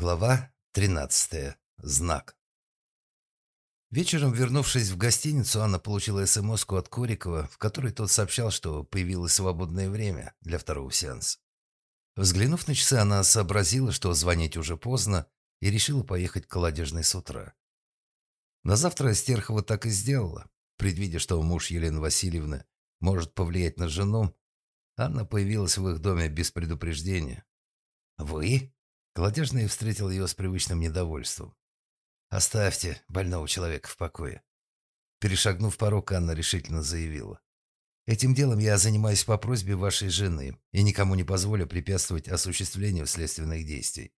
Глава 13. Знак. Вечером, вернувшись в гостиницу, Анна получила смс от Корикова, в которой тот сообщал, что появилось свободное время для второго сеанса. Взглянув на часы, она сообразила, что звонить уже поздно, и решила поехать к колодежной с утра. На завтра Стерхова так и сделала. Предвидя, что муж Елены Васильевны может повлиять на жену, Анна появилась в их доме без предупреждения. «Вы?» Колодежный встретил ее с привычным недовольством. «Оставьте больного человека в покое». Перешагнув порог, Анна решительно заявила. «Этим делом я занимаюсь по просьбе вашей жены и никому не позволю препятствовать осуществлению следственных действий».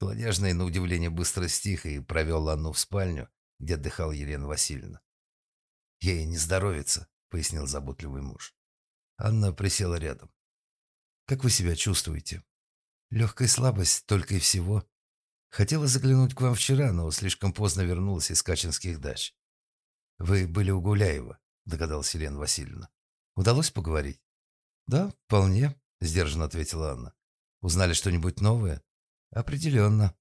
Колодежный, на удивление, быстро стих и провел Анну в спальню, где отдыхала Елена Васильевна. «Ей не здоровится», — пояснил заботливый муж. Анна присела рядом. «Как вы себя чувствуете?» Легкая слабость только и всего. Хотела заглянуть к вам вчера, но слишком поздно вернулась из Качинских дач. Вы были у Гуляева, догадалась Елена Васильевна. Удалось поговорить? Да, вполне, сдержанно ответила Анна. Узнали что-нибудь новое? Определенно.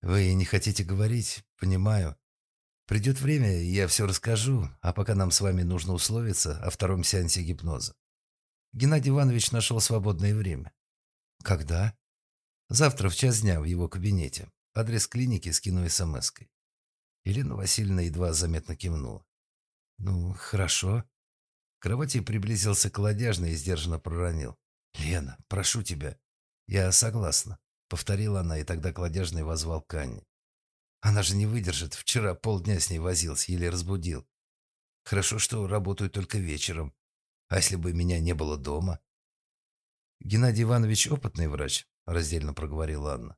Вы не хотите говорить, понимаю. Придет время, и я все расскажу, а пока нам с вами нужно условиться о втором сеансе гипноза. Геннадий Иванович нашел свободное время. Когда? Завтра в час дня в его кабинете. Адрес клиники скину смс-кой. Елена Васильевна едва заметно кивнула. «Ну, хорошо». К кровати приблизился колодяжный и сдержанно проронил. «Лена, прошу тебя». «Я согласна», — повторила она, и тогда колодяжный возвал к Анне. «Она же не выдержит. Вчера полдня с ней возился, еле разбудил. Хорошо, что работаю только вечером. А если бы меня не было дома?» Геннадий Иванович опытный врач, — раздельно проговорила Анна.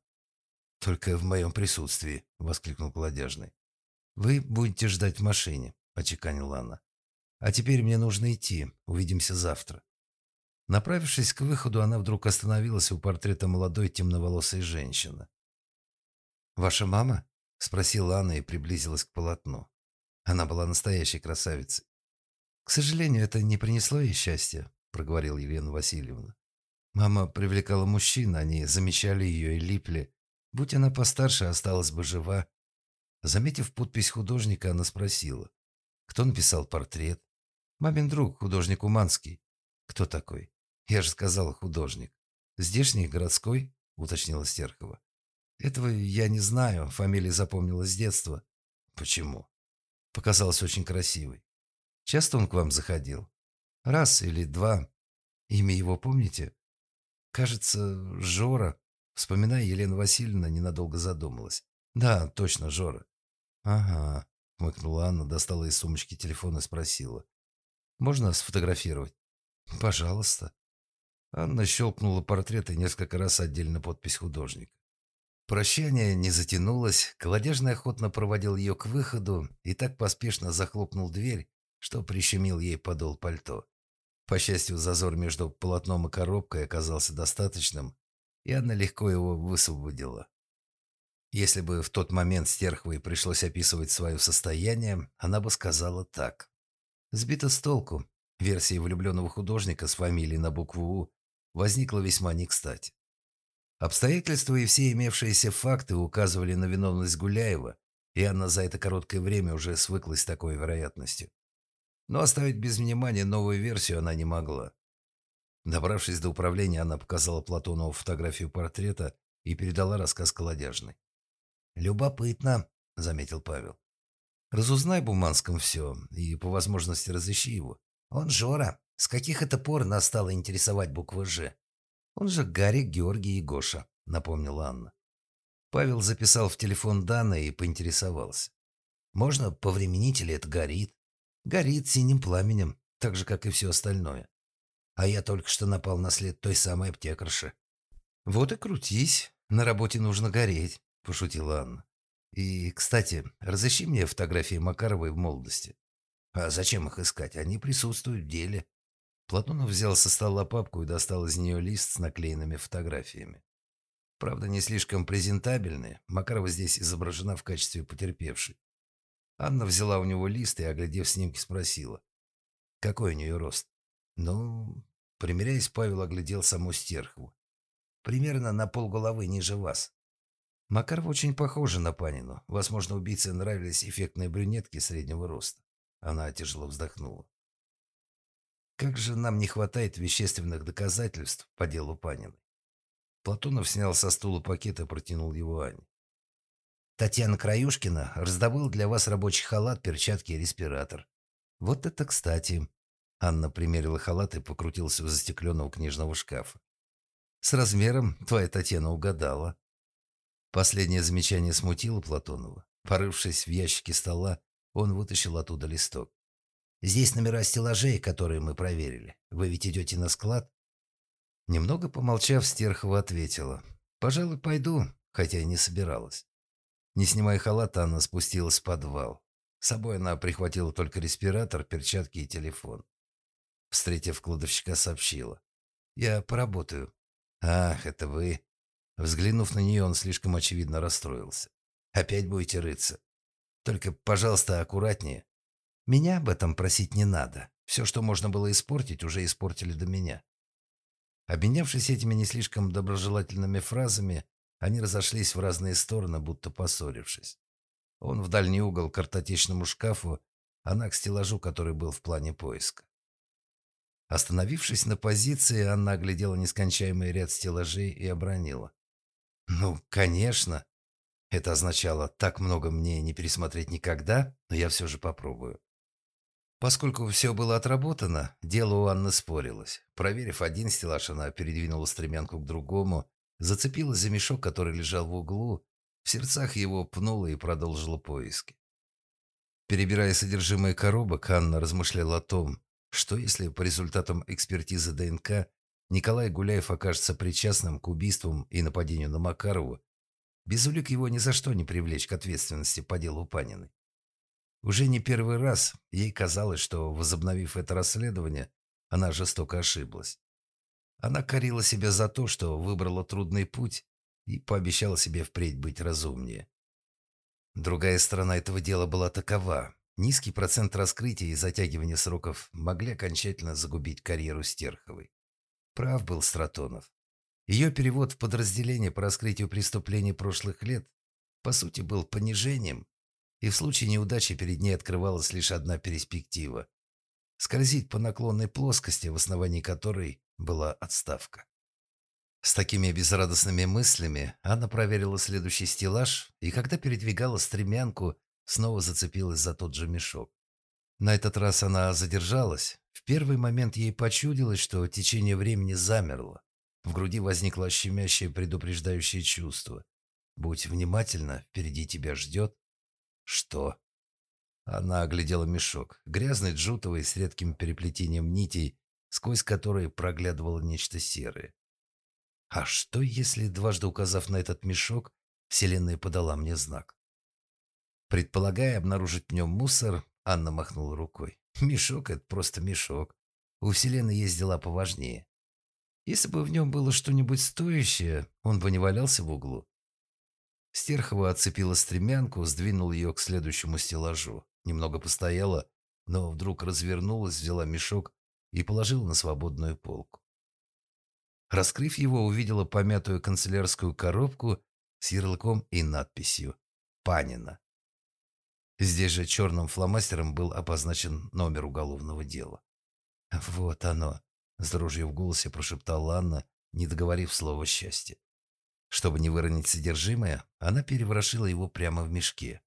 «Только в моем присутствии», — воскликнул Колодяжный. «Вы будете ждать в машине», — очеканила Анна. «А теперь мне нужно идти. Увидимся завтра». Направившись к выходу, она вдруг остановилась у портрета молодой темноволосой женщины. «Ваша мама?» — спросила Анна и приблизилась к полотну. Она была настоящей красавицей. «К сожалению, это не принесло ей счастья», — проговорила Елена Васильевна. Мама привлекала мужчин, они замечали ее и липли. Будь она постарше, осталась бы жива. Заметив подпись художника, она спросила, кто написал портрет. Мамин друг, художник Уманский. Кто такой? Я же сказала, художник. Здешний, городской, уточнила Стерхова. Этого я не знаю, фамилия запомнилась с детства. Почему? Показалась очень красивой. Часто он к вам заходил? Раз или два. Имя его помните? Кажется, Жора. Вспоминая, Елена Васильевна ненадолго задумалась. Да, точно, Жора. Ага, хмыкнула Анна, достала из сумочки телефон и спросила. Можно сфотографировать? Пожалуйста. Анна щелкнула портрет и несколько раз отдельно подпись художника. Прощание не затянулось, колодежный охотно проводил ее к выходу и так поспешно захлопнул дверь, что прищемил ей подол пальто. По счастью, зазор между полотном и коробкой оказался достаточным, и она легко его высвободила. Если бы в тот момент Стерховой пришлось описывать свое состояние, она бы сказала так. Сбита с толку. Версия влюбленного художника с фамилией на букву «У» возникла весьма не кстати. Обстоятельства и все имевшиеся факты указывали на виновность Гуляева, и она за это короткое время уже свыклась с такой вероятностью. Но оставить без внимания новую версию она не могла. Добравшись до управления, она показала Платонову фотографию портрета и передала рассказ колодяжной. «Любопытно», — заметил Павел. «Разузнай Буманском все и по возможности разыщи его. Он Жора. С каких это пор нас стало интересовать буква «Ж»?» «Он же Гарри, Георгий и Гоша», — напомнила Анна. Павел записал в телефон данные и поинтересовался. «Можно повременить или это горит?» Горит синим пламенем, так же, как и все остальное. А я только что напал на след той самой аптекарши. «Вот и крутись. На работе нужно гореть», – пошутила Анна. «И, кстати, разыщи мне фотографии Макаровой в молодости». «А зачем их искать? Они присутствуют в деле». Платонов взял со стола папку и достал из нее лист с наклеенными фотографиями. Правда, не слишком презентабельные. Макарова здесь изображена в качестве потерпевшей. Анна взяла у него лист и, оглядев снимки, спросила. «Какой у нее рост?» «Ну...» Примеряясь, Павел оглядел саму Стерхову. «Примерно на полголовы ниже вас». Макарова очень похожа на Панину. Возможно, убийце нравились эффектные брюнетки среднего роста. Она тяжело вздохнула. Как же нам не хватает вещественных доказательств по делу Паниной. Платонов снял со стула пакет и протянул его Ане. Татьяна Краюшкина раздобыла для вас рабочий халат, перчатки и респиратор. Вот это кстати. Анна примерила халат и покрутилась у застекленного книжного шкафа. С размером твоя Татьяна угадала. Последнее замечание смутило Платонова. Порывшись в ящике стола, он вытащил оттуда листок. «Здесь номера стеллажей, которые мы проверили. Вы ведь идете на склад?» Немного помолчав, Стерхова ответила. «Пожалуй, пойду, хотя и не собиралась». Не снимая халата, она спустилась в подвал. С собой она прихватила только респиратор, перчатки и телефон. Встретив кладовщика, сообщила. «Я поработаю». «Ах, это вы...» Взглянув на нее, он слишком очевидно расстроился. «Опять будете рыться? Только, пожалуйста, аккуратнее. Меня об этом просить не надо. Все, что можно было испортить, уже испортили до меня». Обменявшись этими не слишком доброжелательными фразами, они разошлись в разные стороны, будто поссорившись. Он в дальний угол к картотечному шкафу, она к стеллажу, который был в плане поиска. Остановившись на позиции, Анна оглядела нескончаемый ряд стеллажей и обронила. «Ну, конечно!» Это означало, так много мне не пересмотреть никогда, но я все же попробую. Поскольку все было отработано, дело у Анны спорилось. Проверив один стеллаж, она передвинула стремянку к другому, зацепилась за мешок, который лежал в углу, в сердцах его пнула и продолжила поиски. Перебирая содержимое коробок, Анна размышляла о том, что если по результатам экспертизы ДНК Николай Гуляев окажется причастным к убийствам и нападению на Макарову, Безулик его ни за что не привлечь к ответственности по делу Паниной. Уже не первый раз ей казалось, что, возобновив это расследование, она жестоко ошиблась. Она корила себя за то, что выбрала трудный путь и пообещала себе впредь быть разумнее. Другая сторона этого дела была такова. Низкий процент раскрытия и затягивания сроков могли окончательно загубить карьеру Стерховой. Прав был Стратонов. Ее перевод в подразделение по раскрытию преступлений прошлых лет по сути был понижением, и в случае неудачи перед ней открывалась лишь одна перспектива – скользить по наклонной плоскости, в основании которой была отставка. С такими безрадостными мыслями Анна проверила следующий стеллаж, и когда передвигала стремянку, снова зацепилась за тот же мешок. На этот раз она задержалась. В первый момент ей почудилось, что течение времени замерло. В груди возникло щемящее предупреждающее чувство. «Будь внимательна, впереди тебя ждет». «Что?» Она оглядела мешок, грязный, джутовый, с редким переплетением нитей, сквозь которые проглядывало нечто серое. А что, если, дважды указав на этот мешок, Вселенная подала мне знак? Предполагая обнаружить в нем мусор, Анна махнула рукой. Мешок — это просто мешок. У Вселенной есть дела поважнее. Если бы в нем было что-нибудь стоящее, он бы не валялся в углу. Стерхова отцепила стремянку, сдвинула ее к следующему стеллажу. Немного постояла, но вдруг развернулась, взяла мешок и положила на свободную полку. Раскрыв его, увидела помятую канцелярскую коробку с ярлыком и надписью «Панина». Здесь же черным фломастером был обозначен номер уголовного дела. «Вот оно», — с дрожью в голосе прошептала Анна, не договорив слова «счастье». Чтобы не выронить содержимое, она переворошила его прямо в мешке.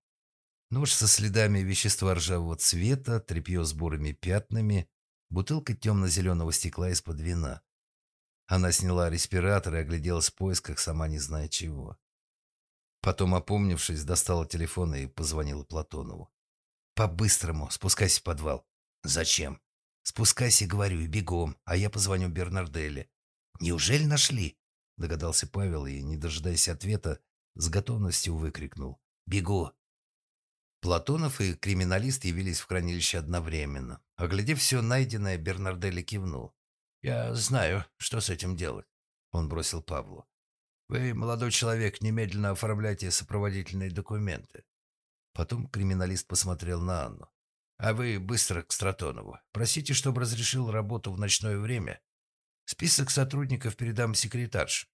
Нож со следами вещества ржавого цвета, тряпье с бурыми пятнами, бутылка темно-зеленого стекла из-под вина. Она сняла респиратор и огляделась в поисках, сама не зная чего. Потом, опомнившись, достала телефон и позвонила Платонову. «По-быстрому, спускайся в подвал». «Зачем?» «Спускайся, говорю, и бегом, а я позвоню Бернарделле». «Неужели нашли?» – догадался Павел и, не дожидаясь ответа, с готовностью выкрикнул. «Бегу!» Платонов и криминалист явились в хранилище одновременно. Оглядев все найденное, Бернарделли кивнул. «Я знаю, что с этим делать», — он бросил Павлу. «Вы, молодой человек, немедленно оформляйте сопроводительные документы». Потом криминалист посмотрел на Анну. «А вы быстро к Стратонову. Просите, чтобы разрешил работу в ночное время. Список сотрудников передам секретарше».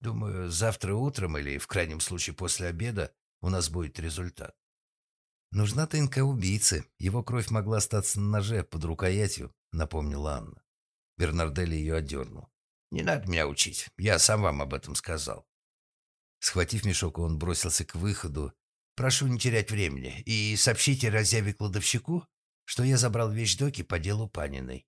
Думаю, завтра утром или, в крайнем случае, после обеда у нас будет результат. Нужна ТНК убийцы. Его кровь могла остаться на ноже под рукоятью, напомнила Анна. Бернарделли ее отдернул. «Не надо меня учить. Я сам вам об этом сказал». Схватив мешок, он бросился к выходу. «Прошу не терять времени и сообщите разъяве кладовщику, что я забрал вещдоки по делу Паниной.